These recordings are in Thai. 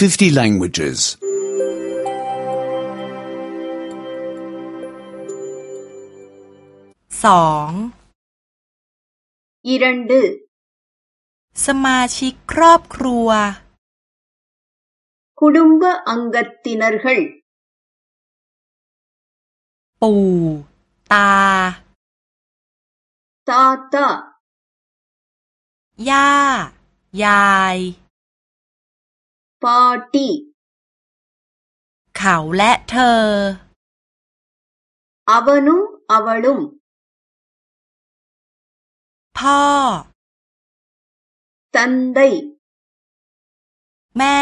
50 languages. สอง இரண்டு สมาชิกครอบครัว குடும்ப அங்கத்தினர்கள் ปู่ ตา தாத்தா ย่า ยาย party เขาและเธออ ಅವನು ಅವಳು พ่อ ತಂದೈ แม่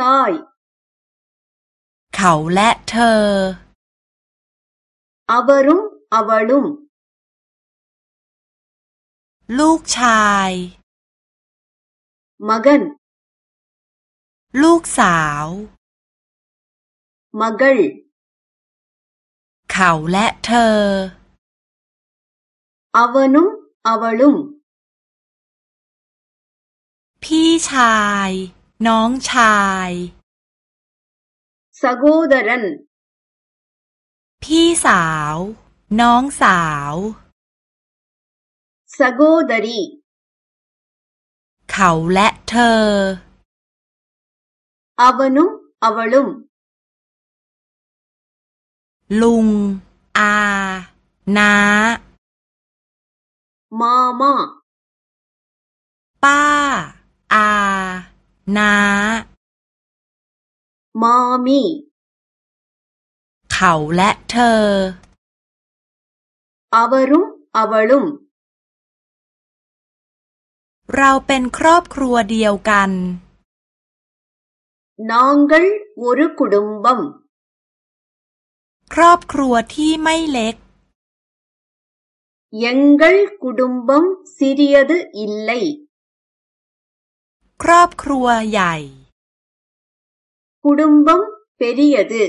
ตอยเขาและเธออว ಅವರು ಅವಳು ลูกชายงกัน ลูกสาวมักลเขาและเธออาวนุมอาวลุมพี่ชาย น้องชายสโกดรันพี่สาว น้องสาวสโกดรีเขาและเธอ அவனும் அவளும் ลุง อา น้า மாமா ป้า อา น้า மாமி เขาและเธอ அவரும் அவளும் เราเป็นครอบครัวเดียวกัน நாங்கள் ஒரு குடும்பம் ครอบครัวที่ไม่เล็ก எங்கள் குடும்பம் சிறியது இல்லை ครอบครัวใหญ่ குடும்பம் பெரியது